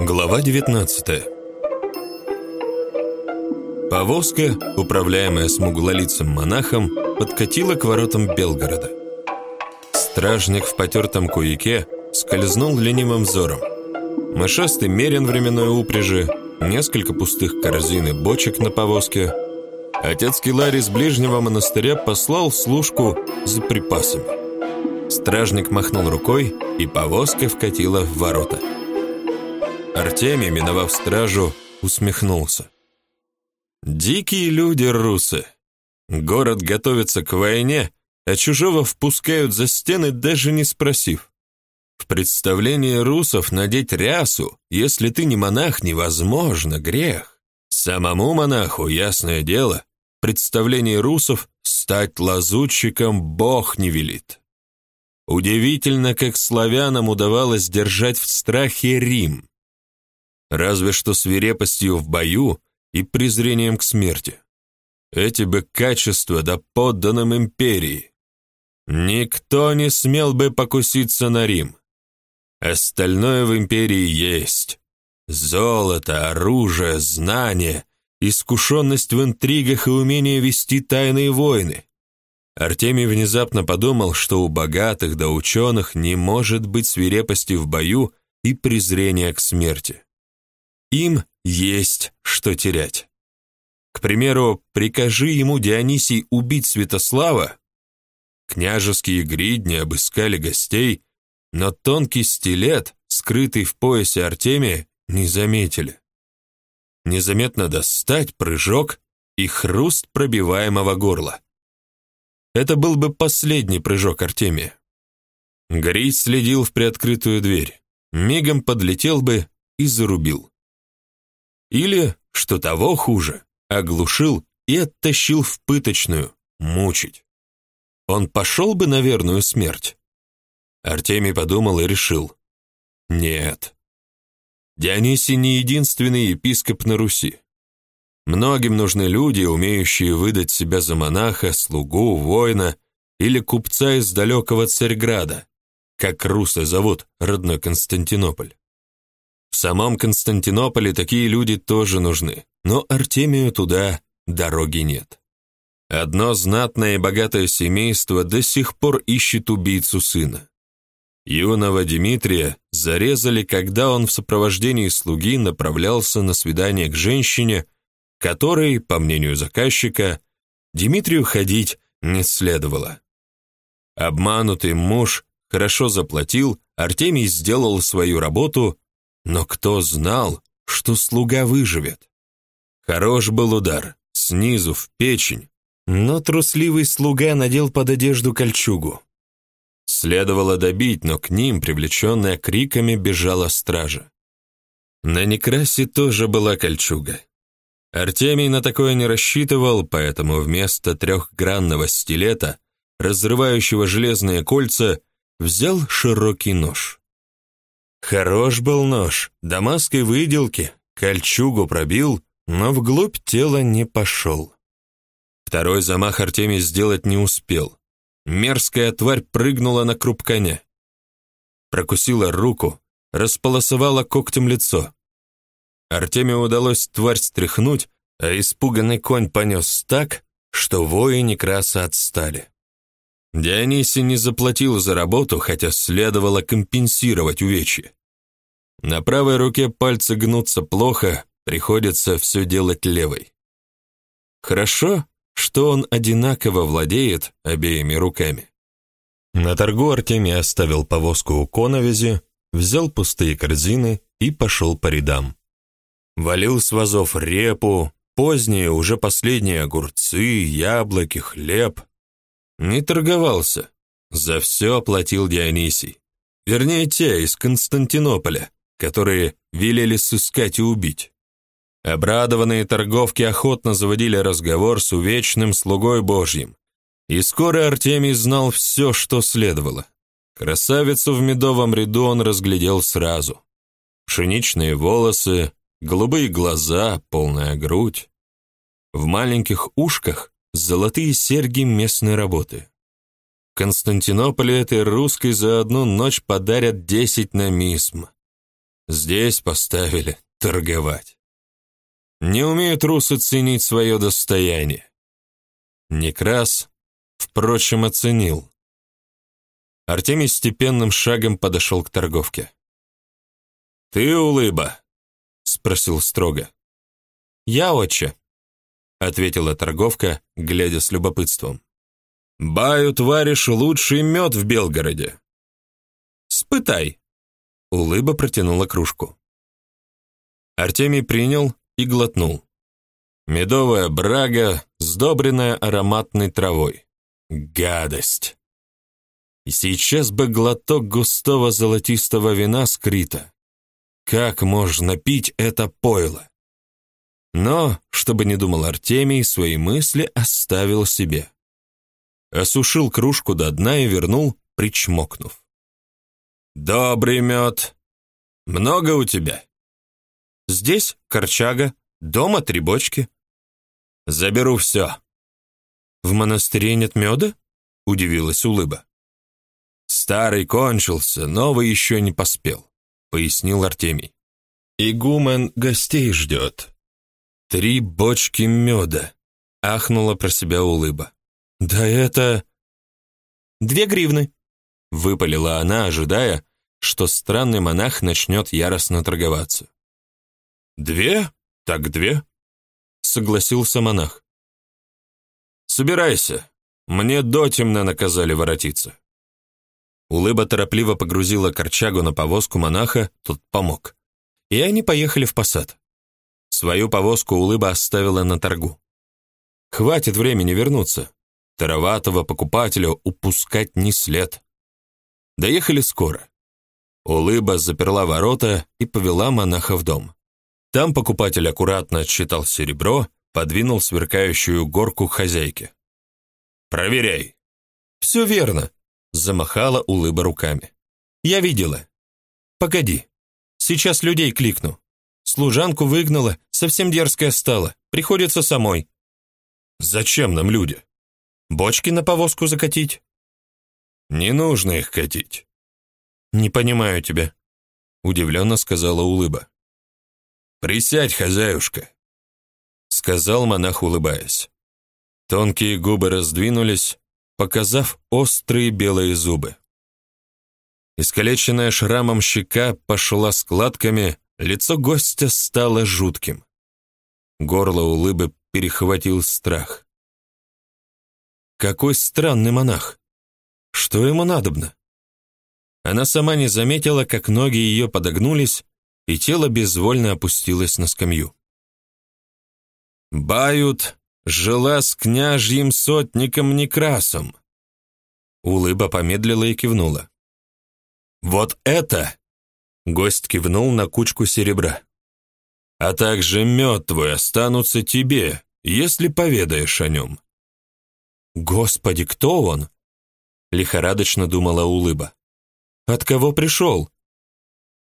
Глава 19 Повозка, управляемая смуглолицым монахом, подкатила к воротам Белгорода. Стражник в потертом куяке скользнул ленивым взором. Мышастый мерен временной упряжи, несколько пустых корзин и бочек на повозке. Отец Киларий с ближнего монастыря послал служку за припасами. Стражник махнул рукой, и повозка вкатила в ворота. Артемий, миновав стражу, усмехнулся. Дикие люди русы. Город готовится к войне, а чужого впускают за стены, даже не спросив. В представлении русов надеть рясу, если ты не монах, невозможно, грех. Самому монаху, ясное дело, в представлении русов стать лазутчиком Бог не велит. Удивительно, как славянам удавалось держать в страхе Рим разве что свирепостью в бою и презрением к смерти. Эти бы качества да подданным империи. Никто не смел бы покуситься на Рим. Остальное в империи есть. Золото, оружие, знания, искушенность в интригах и умение вести тайные войны. Артемий внезапно подумал, что у богатых да ученых не может быть свирепости в бою и презрения к смерти. Им есть что терять. К примеру, прикажи ему Дионисий убить Святослава, княжеские гридни обыскали гостей, но тонкий стилет, скрытый в поясе Артемия, не заметили. Незаметно достать прыжок и хруст пробиваемого горла. Это был бы последний прыжок Артемия. Грить следил в приоткрытую дверь, мигом подлетел бы и зарубил. Или, что того хуже, оглушил и оттащил в пыточную, мучить. Он пошел бы на верную смерть? Артемий подумал и решил. Нет. Дионисий не единственный епископ на Руси. Многим нужны люди, умеющие выдать себя за монаха, слугу, воина или купца из далекого Царьграда, как русы зовут родной Константинополь. В самом Константинополе такие люди тоже нужны, но Артемию туда дороги нет. Одно знатное и богатое семейство до сих пор ищет убийцу сына. Юного Дмитрия зарезали, когда он в сопровождении слуги направлялся на свидание к женщине, которой, по мнению заказчика, Дмитрию ходить не следовало. Обманутый муж хорошо заплатил, Артемий сделал свою работу но кто знал, что слуга выживет? Хорош был удар, снизу в печень, но трусливый слуга надел под одежду кольчугу. Следовало добить, но к ним, привлеченная криками, бежала стража. На Некрасе тоже была кольчуга. Артемий на такое не рассчитывал, поэтому вместо трехгранного стилета, разрывающего железные кольца, взял широкий нож. Хорош был нож, дамасской выделки, кольчугу пробил, но вглубь тела не пошел. Второй замах Артемий сделать не успел. Мерзкая тварь прыгнула на круп коня. Прокусила руку, располосовала когтем лицо. Артемию удалось тварь стряхнуть, а испуганный конь понес так, что вои Некраса отстали. Дионисий не заплатил за работу, хотя следовало компенсировать увечья. На правой руке пальцы гнутся плохо, приходится все делать левой. Хорошо, что он одинаково владеет обеими руками. На торгу Артемий оставил повозку у коновизи, взял пустые корзины и пошел по рядам. Валил с вазов репу, поздние уже последние огурцы, яблоки, хлеб, не торговался. За все оплатил Дионисий. Вернее, те из Константинополя, которые велели сыскать и убить. Обрадованные торговки охотно заводили разговор с увечным слугой Божьим. И скоро Артемий знал все, что следовало. Красавицу в медовом ряду он разглядел сразу. Пшеничные волосы, голубые глаза, полная грудь. В маленьких ушках золотые серьги местной работы. Константинополе этой русской за одну ночь подарят десять намисм. здесь поставили торговать. Не умеют русы ценить свое достояние. Некрас, впрочем, оценил. Артемий степенным шагом подошел к торговке. «Ты, улыба?» — спросил строго. «Я, отче», — ответила торговка, глядя с любопытством. «Баю, тваришь, лучший мед в Белгороде». «Спытай», — улыба протянула кружку. Артемий принял и глотнул. Медовая брага, сдобренная ароматной травой. Гадость! Сейчас бы глоток густого золотистого вина скрита. Как можно пить это пойло? Но, чтобы не думал Артемий, свои мысли оставил себе. Осушил кружку до дна и вернул, причмокнув. «Добрый мед. Много у тебя?» «Здесь корчага, дома три бочки». «Заберу все». «В монастыре нет меда?» — удивилась улыба. «Старый кончился, новый еще не поспел», — пояснил Артемий. «Игумен гостей ждет». «Три бочки меда», — ахнула про себя улыба. «Да это...» «Две гривны», — выпалила она, ожидая, что странный монах начнет яростно торговаться. «Две? Так две?» — согласился монах. «Собирайся, мне дотемно наказали воротиться». Улыба торопливо погрузила корчагу на повозку монаха, тот помог. И они поехали в посад. Свою повозку Улыба оставила на торгу. Хватит времени вернуться. Тароватого покупателя упускать не след. Доехали скоро. Улыба заперла ворота и повела монаха в дом. Там покупатель аккуратно отсчитал серебро, подвинул сверкающую горку хозяйке. «Проверяй». «Все верно», Замахала улыба руками. «Я видела. Погоди. Сейчас людей кликну. Служанку выгнала, совсем дерзкая стала. Приходится самой». «Зачем нам люди? Бочки на повозку закатить?» «Не нужно их катить». «Не понимаю тебя», — удивленно сказала улыба. «Присядь, хозяюшка», — сказал монах, улыбаясь. Тонкие губы раздвинулись, показав острые белые зубы. Искалеченная шрамом щека пошла складками, лицо гостя стало жутким. Горло улыбы перехватил страх. Какой странный монах! Что ему надобно? Она сама не заметила, как ноги ее подогнулись, и тело безвольно опустилось на скамью. «Бают жила с княжьим сотником Некрасом. Улыба помедлила и кивнула. «Вот это!» Гость кивнул на кучку серебра. «А также мед твой останутся тебе, если поведаешь о нем». «Господи, кто он?» Лихорадочно думала Улыба. «От кого пришел?»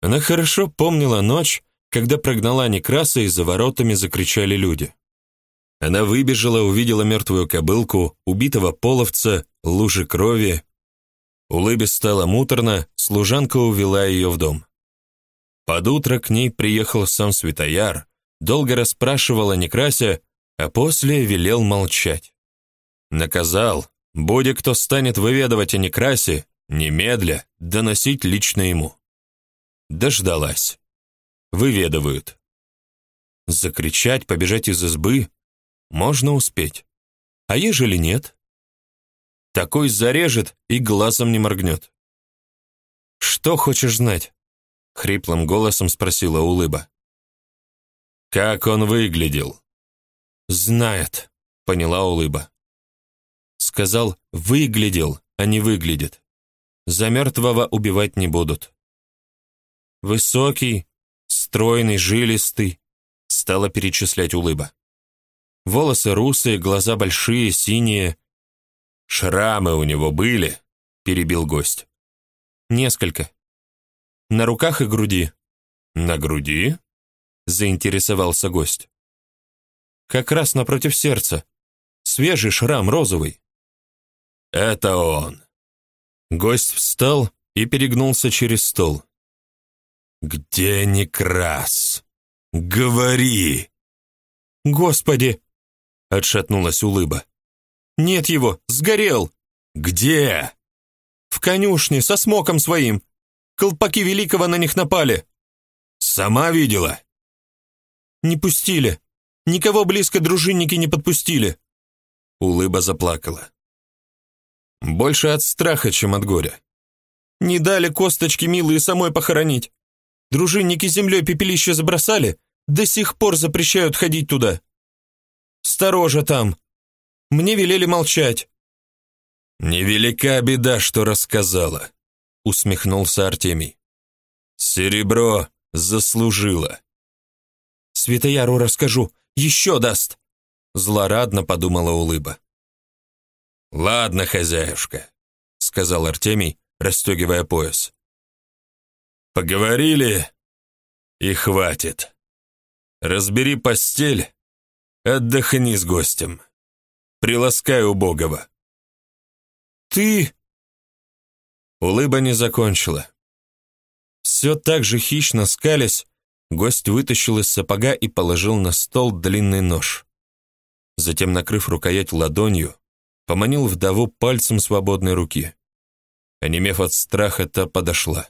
Она хорошо помнила ночь, когда прогнала Некраса и за воротами закричали люди. Она выбежала, увидела мертвую кобылку, убитого половца, лужи крови. Улыбе стало муторно, служанка увела ее в дом. Под утро к ней приехал сам Святояр, долго расспрашивал о Некрасе, а после велел молчать. Наказал, будет кто станет выведывать о Некрасе, немедля доносить лично ему. Дождалась. Выведывают. Закричать, побежать из избы, можно успеть. А ежели нет? Такой зарежет и глазом не моргнет. «Что хочешь знать?» — хриплым голосом спросила Улыба. «Как он выглядел?» «Знает», — поняла Улыба. Сказал «выглядел», а не «выглядит». За мертвого убивать не будут. Высокий, стройный, жилистый, стала перечислять Улыба. Волосы русые, глаза большие, синие. Шрамы у него были, перебил гость. Несколько. На руках и груди. На груди? Заинтересовался гость. Как раз напротив сердца. Свежий шрам розовый. Это он. Гость встал и перегнулся через стол. «Где Некрас? Говори!» «Господи!» — отшатнулась улыба. «Нет его! Сгорел!» «Где?» «В конюшне, со смоком своим! Колпаки Великого на них напали!» «Сама видела?» «Не пустили! Никого близко дружинники не подпустили!» Улыба заплакала. Больше от страха, чем от горя. «Не дали косточки милые самой похоронить! Дружинники землей пепелище забросали, до сих пор запрещают ходить туда. Сторожа там. Мне велели молчать». «Невелика беда, что рассказала», — усмехнулся Артемий. «Серебро заслужила». «Светояру расскажу, еще даст», — злорадно подумала улыба. «Ладно, хозяюшка», — сказал Артемий, расстегивая пояс. «Поговорили, и хватит. Разбери постель, отдохни с гостем. Приласкай убогого». «Ты...» Улыба не закончила. Все так же хищно скалясь, гость вытащил из сапога и положил на стол длинный нож. Затем, накрыв рукоять ладонью, поманил вдову пальцем свободной руки. Онемев от страха, та подошла.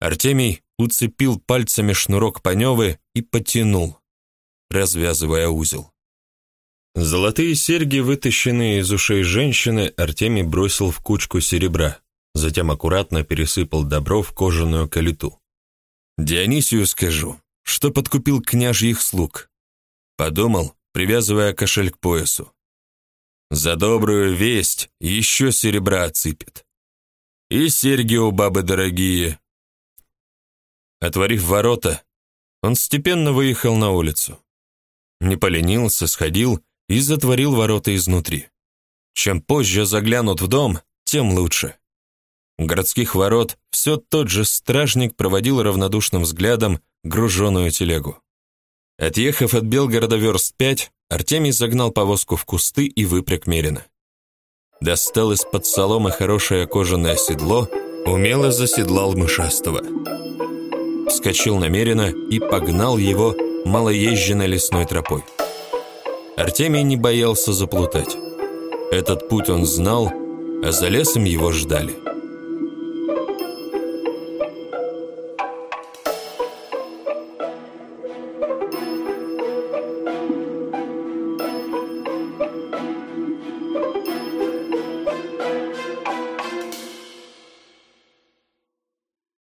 Артемий уцепил пальцами шнурок Паневы и потянул, развязывая узел. Золотые серьги, вытащенные из ушей женщины, Артемий бросил в кучку серебра, затем аккуратно пересыпал добро в кожаную калиту. «Дионисию скажу, что подкупил княжьих слуг». Подумал, привязывая кошель к поясу. «За добрую весть еще серебра отсыпет. И серьги у бабы дорогие, Отворив ворота, он степенно выехал на улицу. Не поленился, сходил и затворил ворота изнутри. Чем позже заглянут в дом, тем лучше. У городских ворот все тот же стражник проводил равнодушным взглядом груженную телегу. Отъехав от Белгорода верст пять, Артемий загнал повозку в кусты и выпряг мерина. Достал из-под соломы хорошее кожаное седло, умело заседлал мышастого вскочил намеренно и погнал его малоезженной лесной тропой. Артемий не боялся заплутать. Этот путь он знал, а за лесом его ждали.